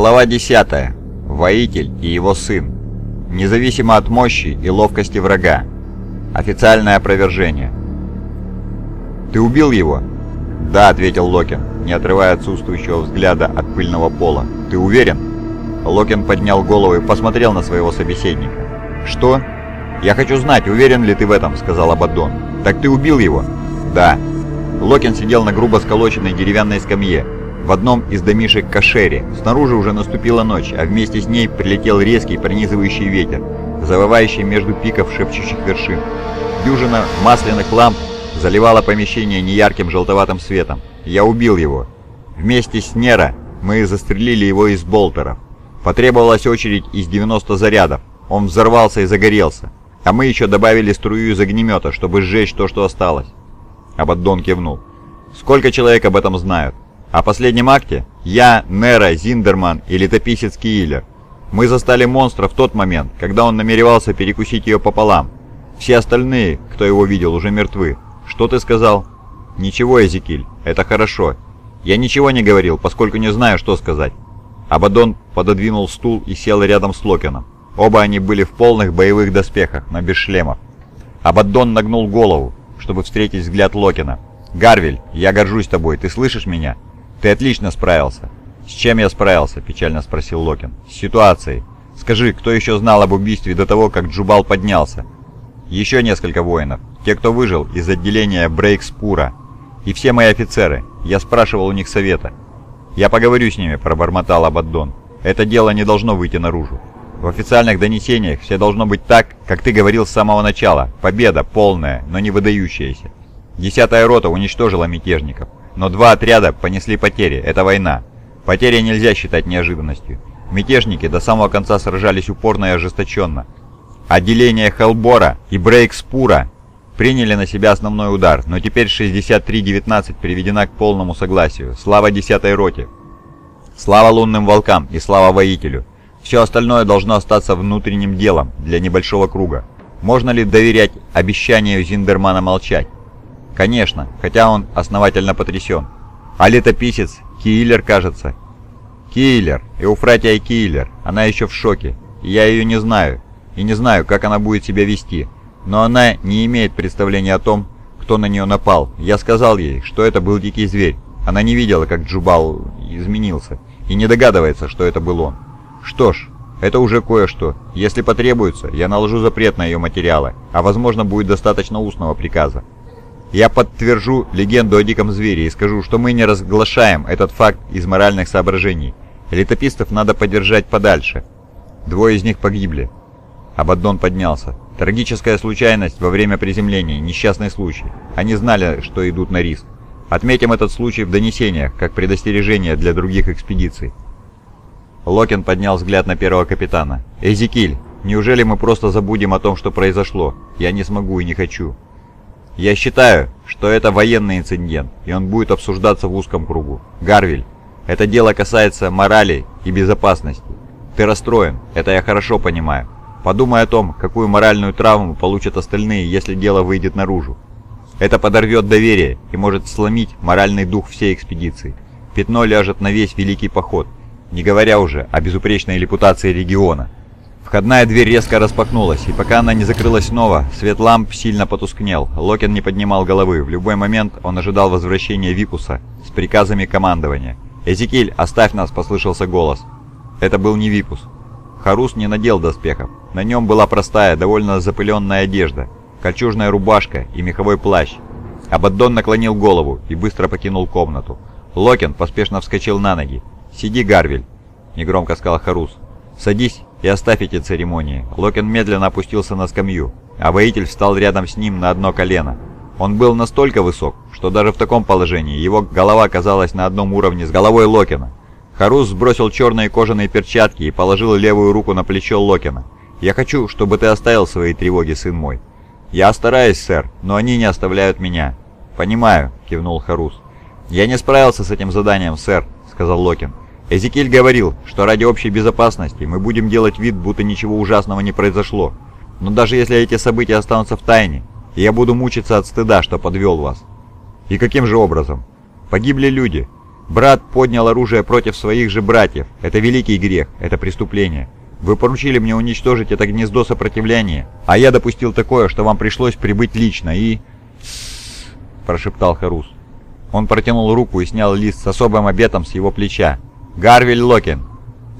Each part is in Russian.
Глава 10. Воитель и его сын. Независимо от мощи и ловкости врага. Официальное опровержение. «Ты убил его?» «Да», — ответил Локин, не отрывая отсутствующего взгляда от пыльного пола. «Ты уверен?» Локин поднял голову и посмотрел на своего собеседника. «Что?» «Я хочу знать, уверен ли ты в этом», — сказал Абаддон. «Так ты убил его?» «Да». Локин сидел на грубо сколоченной деревянной скамье, в одном из домишек Кашери. Снаружи уже наступила ночь, а вместе с ней прилетел резкий пронизывающий ветер, завывающий между пиков шепчущих вершин. Дюжина масляных ламп заливала помещение неярким желтоватым светом. Я убил его. Вместе с Нера мы застрелили его из болтеров. Потребовалась очередь из 90 зарядов. Он взорвался и загорелся. А мы еще добавили струю из огнемета, чтобы сжечь то, что осталось. Абаддон кивнул. Сколько человек об этом знают? О последнем акте? Я, Нера, Зиндерман и летописец Киилер. Мы застали монстра в тот момент, когда он намеревался перекусить ее пополам. Все остальные, кто его видел, уже мертвы. Что ты сказал? Ничего, Эзекиль, это хорошо. Я ничего не говорил, поскольку не знаю, что сказать. Абадон пододвинул стул и сел рядом с Локином. Оба они были в полных боевых доспехах, но без шлемов. Абаддон нагнул голову, чтобы встретить взгляд Локина. «Гарвель, я горжусь тобой, ты слышишь меня? Ты отлично справился». «С чем я справился?» – печально спросил Локин. «С ситуацией. Скажи, кто еще знал об убийстве до того, как Джубал поднялся?» «Еще несколько воинов. Те, кто выжил из отделения Брейкспура. И все мои офицеры. Я спрашивал у них совета». «Я поговорю с ними», – пробормотал Абаддон. «Это дело не должно выйти наружу. В официальных донесениях все должно быть так, как ты говорил с самого начала. Победа полная, но не выдающаяся. Десятая рота уничтожила мятежников, но два отряда понесли потери. Это война. Потери нельзя считать неожиданностью. Мятежники до самого конца сражались упорно и ожесточенно. Отделения Хелбора и Брейкспура приняли на себя основной удар, но теперь 63-19 приведена к полному согласию. Слава десятой роте! Слава лунным волкам и слава воителю! Все остальное должно остаться внутренним делом для небольшого круга. Можно ли доверять обещанию Зиндермана молчать? Конечно, хотя он основательно потрясен. А летописец, Киллер, кажется. Киллер, Эуфратия Киллер, она еще в шоке. Я ее не знаю, и не знаю, как она будет себя вести. Но она не имеет представления о том, кто на нее напал. Я сказал ей, что это был дикий зверь. Она не видела, как Джубал изменился, и не догадывается, что это был он. Что ж, это уже кое-что. Если потребуется, я наложу запрет на ее материалы, а возможно будет достаточно устного приказа. Я подтвержу легенду о диком звере и скажу, что мы не разглашаем этот факт из моральных соображений. Летописцев надо подержать подальше. Двое из них погибли. Абаддон поднялся. Трагическая случайность во время приземления, несчастный случай. Они знали, что идут на риск. Отметим этот случай в донесениях, как предостережение для других экспедиций. Локин поднял взгляд на первого капитана. «Эзекиль, неужели мы просто забудем о том, что произошло? Я не смогу и не хочу». «Я считаю, что это военный инцидент, и он будет обсуждаться в узком кругу. Гарвиль, это дело касается морали и безопасности. Ты расстроен, это я хорошо понимаю. Подумай о том, какую моральную травму получат остальные, если дело выйдет наружу. Это подорвет доверие и может сломить моральный дух всей экспедиции. Пятно ляжет на весь Великий Поход, не говоря уже о безупречной репутации региона. Входная дверь резко распахнулась, и пока она не закрылась снова, свет ламп сильно потускнел. Локин не поднимал головы. В любой момент он ожидал возвращения Випуса с приказами командования. «Эзекиль, оставь нас!» – послышался голос. Это был не Випус. Харус не надел доспехов. На нем была простая, довольно запыленная одежда, кольчужная рубашка и меховой плащ. Абаддон наклонил голову и быстро покинул комнату. Локин поспешно вскочил на ноги. «Сиди, Гарвель», — негромко сказал Харус. «Садись и оставь эти церемонии». Локин медленно опустился на скамью, а воитель встал рядом с ним на одно колено. Он был настолько высок, что даже в таком положении его голова казалась на одном уровне с головой Локина. Харус сбросил черные кожаные перчатки и положил левую руку на плечо Локина. «Я хочу, чтобы ты оставил свои тревоги, сын мой». «Я стараюсь, сэр, но они не оставляют меня». «Понимаю», — кивнул Харус. «Я не справился с этим заданием, сэр», — сказал Локин. Эзекиль говорил, что ради общей безопасности мы будем делать вид, будто ничего ужасного не произошло. Но даже если эти события останутся в тайне, я буду мучиться от стыда, что подвел вас. И каким же образом? Погибли люди. Брат поднял оружие против своих же братьев. Это великий грех, это преступление. Вы поручили мне уничтожить это гнездо сопротивления, а я допустил такое, что вам пришлось прибыть лично и...» прошептал Харус. Он протянул руку и снял лист с особым обетом с его плеча. «Гарвиль Локин,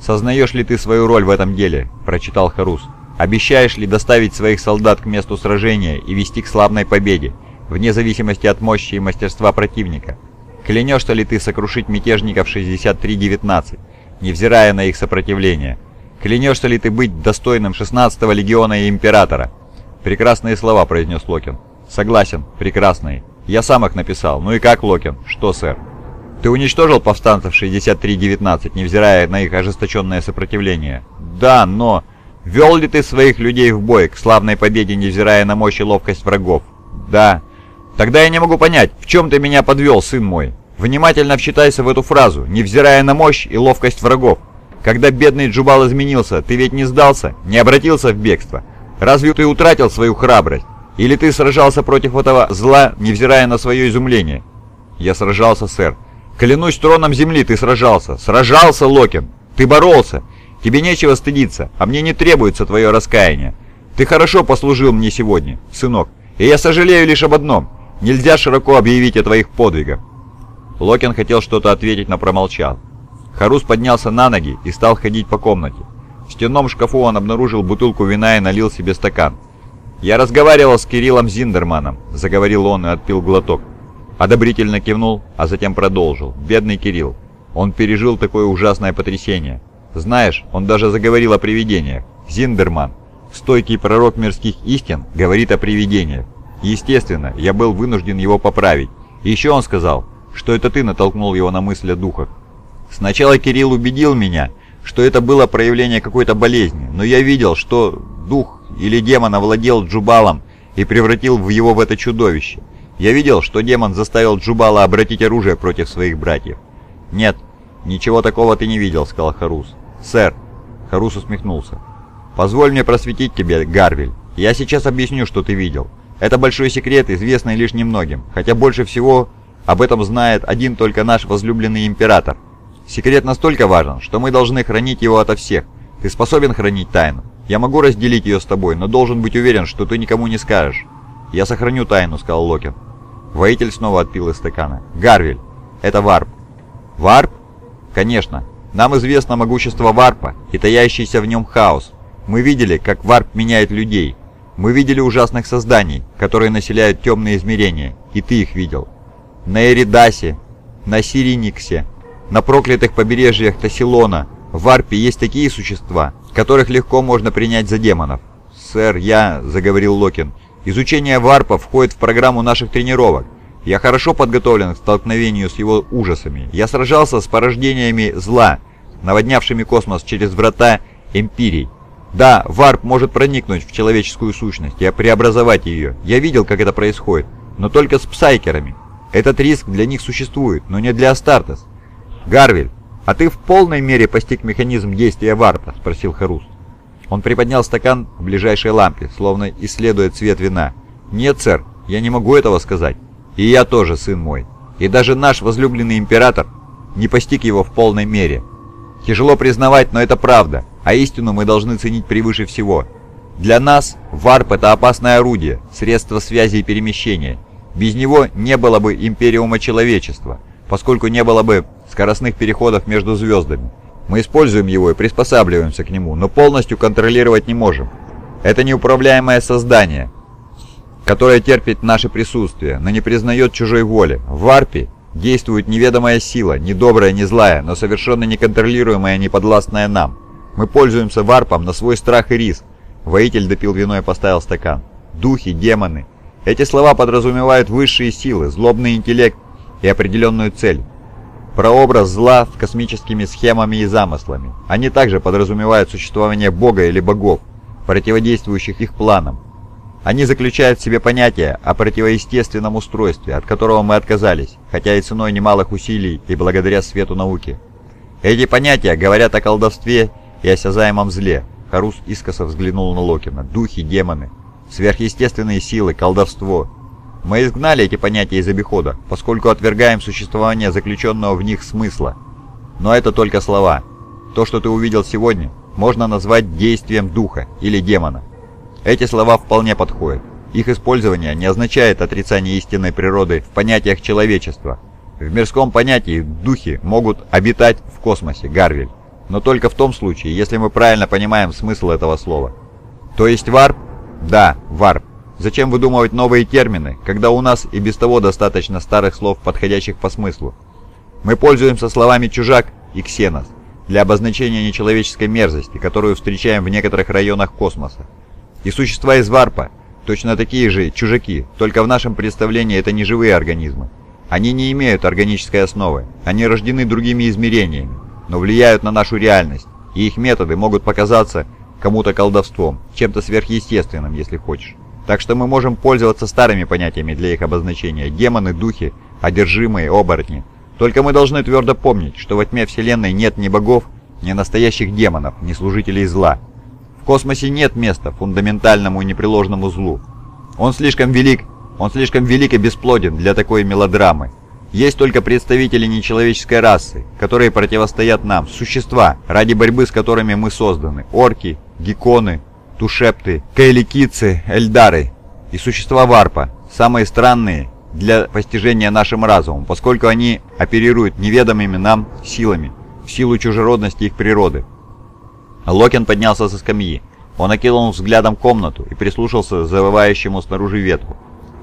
сознаешь ли ты свою роль в этом деле?» – прочитал Харус. «Обещаешь ли доставить своих солдат к месту сражения и вести к славной победе, вне зависимости от мощи и мастерства противника?» Клянешься ли ты сокрушить мятежников 63-19, невзирая на их сопротивление? Клянешься ли ты быть достойным 16-го легиона и Императора?» «Прекрасные слова», — произнес Локин. «Согласен, прекрасные. Я сам их написал. Ну и как, Локин? Что, сэр?» «Ты уничтожил повстанцев 63-19, невзирая на их ожесточенное сопротивление?» «Да, но...» «Вел ли ты своих людей в бой к славной победе, невзирая на мощь и ловкость врагов?» «Да». «Тогда я не могу понять, в чем ты меня подвел, сын мой? Внимательно вчитайся в эту фразу, невзирая на мощь и ловкость врагов. Когда бедный Джубал изменился, ты ведь не сдался, не обратился в бегство. Разве ты утратил свою храбрость? Или ты сражался против этого зла, невзирая на свое изумление?» «Я сражался, сэр». «Клянусь троном земли, ты сражался. Сражался, Локин. Ты боролся. Тебе нечего стыдиться, а мне не требуется твое раскаяние. Ты хорошо послужил мне сегодня, сынок, и я сожалею лишь об одном. Нельзя широко объявить о твоих подвигах». Локин хотел что-то ответить, но промолчал. Харус поднялся на ноги и стал ходить по комнате. В стенном шкафу он обнаружил бутылку вина и налил себе стакан. «Я разговаривал с Кириллом Зиндерманом», — заговорил он и отпил глоток. Одобрительно кивнул, а затем продолжил. «Бедный Кирилл. Он пережил такое ужасное потрясение. Знаешь, он даже заговорил о привидениях. Зиндерман, стойкий пророк мирских истин, говорит о привидениях. Естественно, я был вынужден его поправить. Еще он сказал, что это ты натолкнул его на мысль о духах. Сначала Кирилл убедил меня, что это было проявление какой-то болезни, но я видел, что дух или демон овладел Джубалом и превратил в его в это чудовище. Я видел, что демон заставил Джубала обратить оружие против своих братьев. «Нет, ничего такого ты не видел», — сказал Харус. «Сэр», — Харус усмехнулся, — «позволь мне просветить тебе, Гарвиль. Я сейчас объясню, что ты видел. Это большой секрет, известный лишь немногим, хотя больше всего об этом знает один только наш возлюбленный император. Секрет настолько важен, что мы должны хранить его ото всех. Ты способен хранить тайну? Я могу разделить ее с тобой, но должен быть уверен, что ты никому не скажешь. Я сохраню тайну, сказал Локин. Воитель снова отпил из стакана. Гарвель, это варп. Варп? Конечно. Нам известно могущество варпа и таящийся в нем хаос. Мы видели, как варп меняет людей, мы видели ужасных созданий, которые населяют темные измерения, и ты их видел. На Эридасе, на Сириниксе, на проклятых побережьях Тасилона, в варпе есть такие существа, которых легко можно принять за демонов. «Сэр, я...» — заговорил Локен. «Изучение варпа входит в программу наших тренировок. Я хорошо подготовлен к столкновению с его ужасами. Я сражался с порождениями зла, наводнявшими космос через врата Эмпирий. Да, варп может проникнуть в человеческую сущность и преобразовать ее. Я видел, как это происходит, но только с псайкерами. Этот риск для них существует, но не для Астартес. Гарвель, а ты в полной мере постиг механизм действия варпа? Спросил Хорус. Он приподнял стакан в ближайшей лампе, словно исследуя цвет вина. «Нет, сэр, я не могу этого сказать. И я тоже, сын мой. И даже наш возлюбленный император не постиг его в полной мере. Тяжело признавать, но это правда а истину мы должны ценить превыше всего. Для нас варп – это опасное орудие, средство связи и перемещения. Без него не было бы империума человечества, поскольку не было бы скоростных переходов между звездами. Мы используем его и приспосабливаемся к нему, но полностью контролировать не можем. Это неуправляемое создание, которое терпит наше присутствие, но не признает чужой воли. В варпе действует неведомая сила, не добрая, не злая, но совершенно неконтролируемая, не подвластная нам. Мы пользуемся варпом на свой страх и риск. Воитель допил вино и поставил стакан. Духи, демоны. Эти слова подразумевают высшие силы, злобный интеллект и определенную цель. Прообраз зла с космическими схемами и замыслами. Они также подразумевают существование Бога или богов, противодействующих их планам. Они заключают в себе понятие о противоестественном устройстве, от которого мы отказались, хотя и ценой немалых усилий и благодаря свету науки. Эти понятия говорят о колдовстве и осязаемом зле. Харус искоса взглянул на Локина. Духи, демоны, сверхъестественные силы, колдовство. Мы изгнали эти понятия из обихода, поскольку отвергаем существование заключенного в них смысла. Но это только слова. То, что ты увидел сегодня, можно назвать действием духа или демона. Эти слова вполне подходят. Их использование не означает отрицание истинной природы в понятиях человечества. В мирском понятии духи могут обитать в космосе, Гарвель. Но только в том случае, если мы правильно понимаем смысл этого слова. То есть варп? Да, варп. Зачем выдумывать новые термины, когда у нас и без того достаточно старых слов, подходящих по смыслу? Мы пользуемся словами «чужак» и «ксенос» для обозначения нечеловеческой мерзости, которую встречаем в некоторых районах космоса. И существа из варпа точно такие же чужаки, только в нашем представлении это не живые организмы. Они не имеют органической основы, они рождены другими измерениями, но влияют на нашу реальность, и их методы могут показаться кому-то колдовством, чем-то сверхъестественным, если хочешь. Так что мы можем пользоваться старыми понятиями для их обозначения – демоны, духи, одержимые, оборотни. Только мы должны твердо помнить, что во тьме Вселенной нет ни богов, ни настоящих демонов, ни служителей зла. В космосе нет места фундаментальному и непреложному злу. Он слишком велик, он слишком велик и бесплоден для такой мелодрамы. Есть только представители нечеловеческой расы, которые противостоят нам, существа, ради борьбы с которыми мы созданы, орки, гекконы, тушепты, кейликицы, эльдары и существа варпа, самые странные для постижения нашим разумом, поскольку они оперируют неведомыми нам силами, в силу чужеродности их природы. Локин поднялся со скамьи. Он окинул взглядом комнату и прислушался к завывающему снаружи ветру.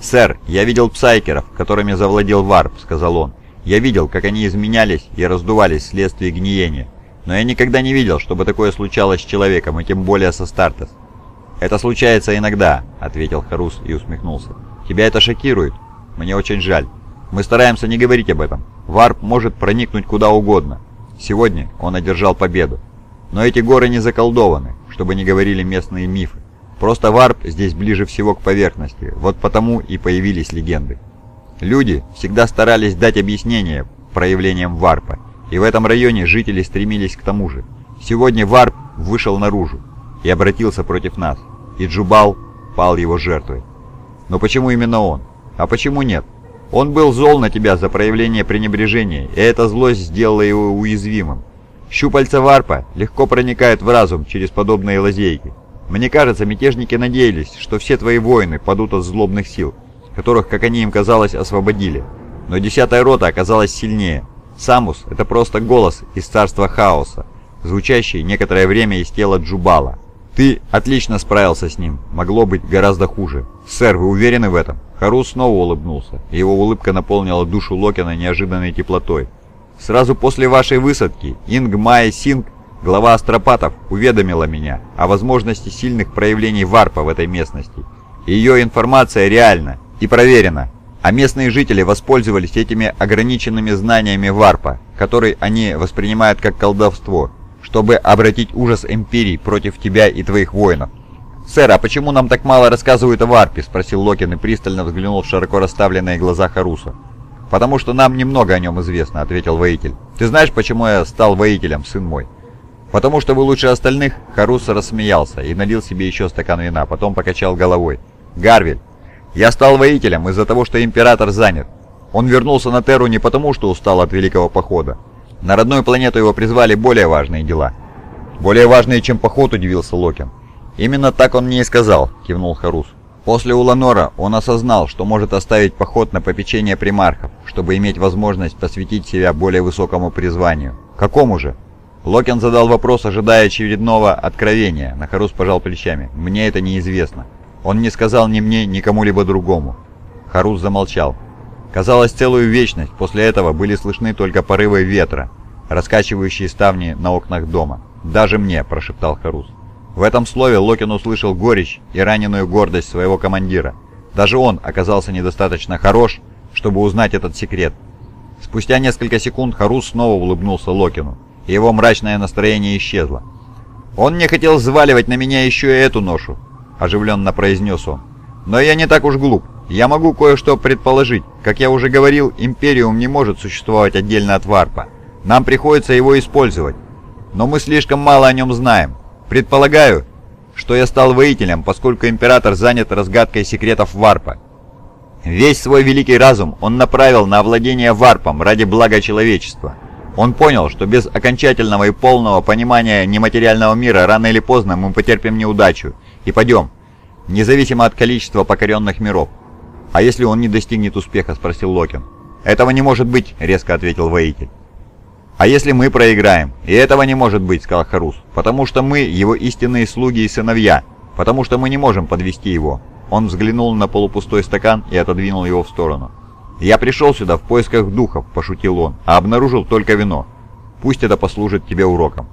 «Сэр, я видел псайкеров, которыми завладел варп», — сказал он. «Я видел, как они изменялись и раздувались вследствие гниения. Но я никогда не видел, чтобы такое случалось с человеком, и тем более с Астартес. «Это случается иногда», — ответил Хорус и усмехнулся. «Тебя это шокирует? Мне очень жаль. Мы стараемся не говорить об этом. Варп может проникнуть куда угодно. Сегодня он одержал победу. Но эти горы не заколдованы, что бы ни говорили местные мифы. Просто варп здесь ближе всего к поверхности, вот потому и появились легенды. Люди всегда старались дать объяснение проявлениям варпа, и в этом районе жители стремились к тому же. Сегодня Варп вышел наружу и обратился против нас, и Джубал пал его жертвой. Но почему именно он? А почему нет? Он был зол на тебя за проявление пренебрежения, и эта злость сделала его уязвимым. Щупальца варпа легко проникают в разум через подобные лазейки. Мне кажется, мятежники надеялись, что все твои воины падут от злобных сил, которых, как они им казалось, освободили. Но десятая рота оказалась сильнее, Самус — это просто голос из царства хаоса, звучащий некоторое время из тела Джубала. Ты отлично справился с ним, могло быть гораздо хуже. Сэр, вы уверены в этом? Харус снова улыбнулся, и его улыбка наполнила душу Локина неожиданной теплотой. Сразу после вашей высадки Инг Майя Синг, глава астропатов, уведомила меня о возможности сильных проявлений варпа в этой местности. Ее информация реальна и проверена, а местные жители воспользовались этими ограниченными знаниями варпа, который они воспринимают как колдовство, чтобы обратить ужас Империи против тебя и твоих воинов. «Сэр, а почему нам так мало рассказывают о варпе?» – спросил Локин и пристально взглянул в широко расставленные глаза Харуса. «Потому что нам немного о нем известно», – ответил воитель. «Ты знаешь, почему я стал воителем, сын мой?» «Потому что вы лучше остальных?» Харус рассмеялся и налил себе еще стакан вина, потом покачал головой. «Гарвель, я стал воителем из-за того, что Император занят. Он вернулся на Терру не потому, что устал от Великого Похода. На родную планету его призвали более важные дела. «Более важные, чем поход», — удивился Локин. «Именно так он мне и сказал», — кивнул Харус. После Уланора он осознал, что может оставить поход на попечение примархов, чтобы иметь возможность посвятить себя более высокому призванию. Какому же? Локин задал вопрос, ожидая очередного откровения. На Харус пожал плечами. «Мне это неизвестно». Он не сказал ни мне, ни кому-либо другому. Харус замолчал. Казалось, целую вечность после этого были слышны только порывы ветра, раскачивающие ставни на окнах дома. «Даже мне», – прошептал Харус. В этом слове Локин услышал горечь и раненую гордость своего командира. Даже он оказался недостаточно хорош, чтобы узнать этот секрет. Спустя несколько секунд Харус снова улыбнулся Локину, и его мрачное настроение исчезло. «Он не хотел взваливать на меня еще и эту ношу», — оживленно произнес он. «Но я не так уж глуп. Я могу кое-что предположить. Как я уже говорил, Империум не может существовать отдельно от Варпа. Нам приходится его использовать. Но мы слишком мало о нем знаем. Предполагаю, что я стал воителем, поскольку Император занят разгадкой секретов Варпа. Весь свой великий разум он направил на овладение варпом ради блага человечества. Он понял, что без окончательного и полного понимания нематериального мира рано или поздно мы потерпим неудачу и пойдем, независимо от количества покоренных миров. «А если он не достигнет успеха?» – спросил Локин. «Этого не может быть», – резко ответил воитель. «А если мы проиграем?» «И этого не может быть», — сказал Харус, — «потому что мы его истинные слуги и сыновья, потому что мы не можем подвести его». Он взглянул на полупустой стакан и отодвинул его в сторону. «Я пришел сюда в поисках духов», — пошутил он, — «а обнаружил только вино. Пусть это послужит тебе уроком».